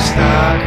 está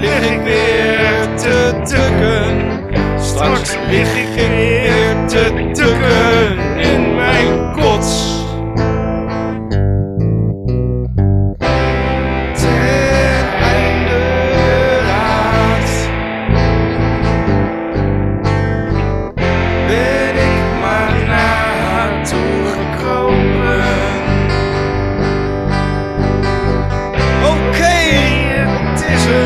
lig ik weer te tukken. Straks lig ik weer te tukken in mijn kots. Oké, okay, het is er.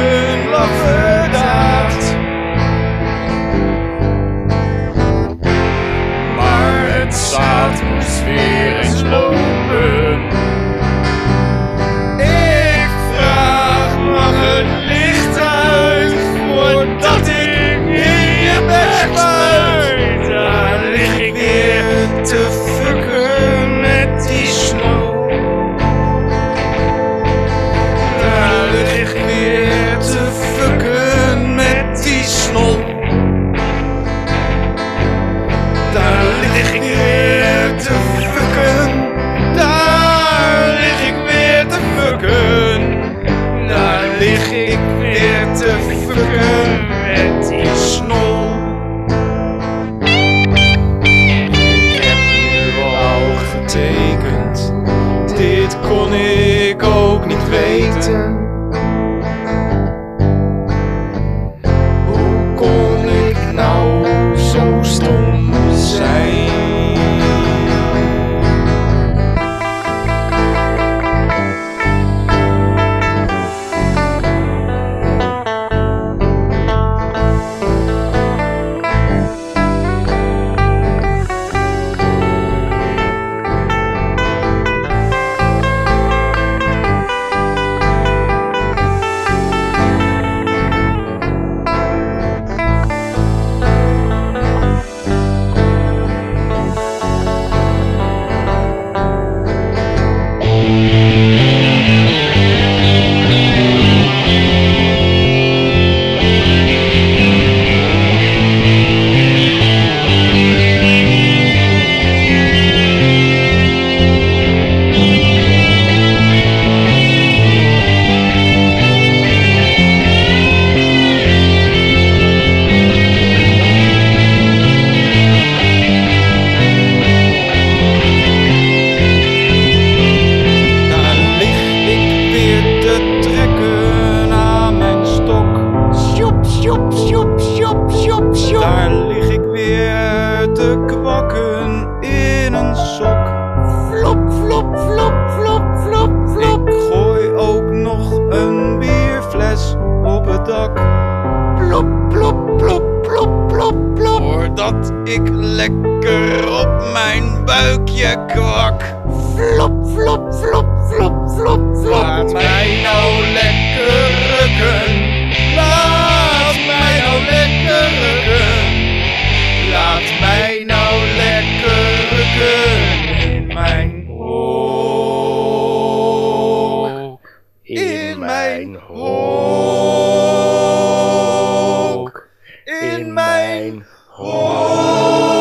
lig ik weer te fukken met die snol. Ik heb nu al getekend, dit kon ik ook niet weten. Daar lig ik weer te kwakken in een sok. Flop, flop, flop, flop, flop, flop. Ik gooi ook nog een bierfles op het dak. Plop, plop, plop, plop, plop, plop. Voordat ik lekker op mijn buikje kwak. Flop, flop, flop, flop, flop, flop. Laat mij nou lekker rukken. in, in mine home.